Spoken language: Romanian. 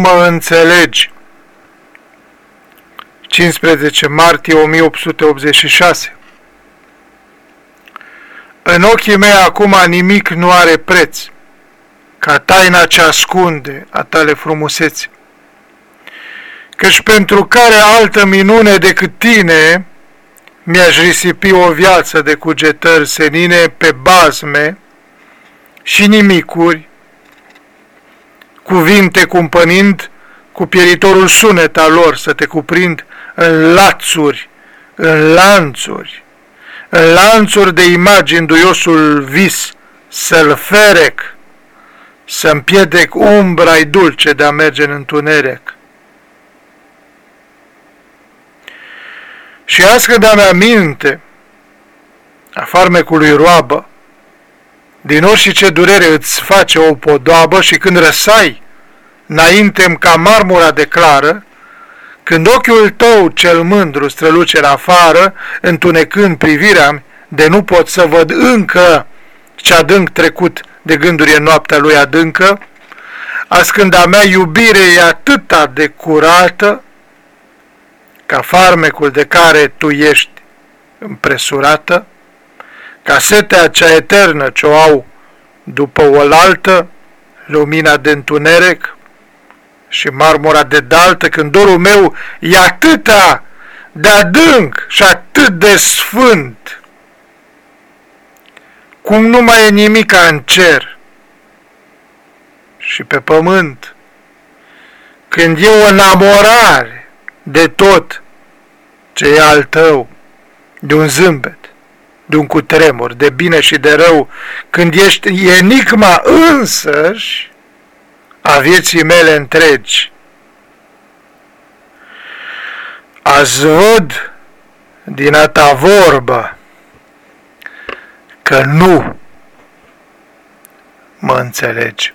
mă înțelegi. 15 martie 1886 În ochii mei acum nimic nu are preț, ca taina ce ascunde a tale frumuseți. Căci pentru care altă minune decât tine mi-aș risipi o viață de cugetări senine pe bazme și nimicuri, cuvinte cumpănind cu pieritorul sunet al lor să te cuprind în lațuri, în lanțuri, în lanțuri de imagini duiosul vis, să-l ferec, să împiedec umbra-i dulce de a merge în întuneric. Și azi când am aminte a farmecului roabă, din orice ce durere îți face o podoabă și când răsai, înainte ca marmura de clară, când ochiul tău cel mândru străluce la afară, întunecând privirea de nu pot să văd încă ce adânc trecut de gânduri în noaptea lui adâncă, azi când a mea iubire e atâta de curată, ca farmecul de care tu ești împresurată, ca setea cea eternă ce o au după oaltă, lumina de întuneric și marmura de daltă, când dorul meu e atâta de adânc și atât de sfânt, cum nu mai e nimic în cer și pe pământ, când e o înamorare de tot ce e al tău, de un zâmbet, de un cutremur, de bine și de rău, când ești enigma însăși a vieții mele întregi. Azi văd din a ta vorbă că nu mă înțelegi.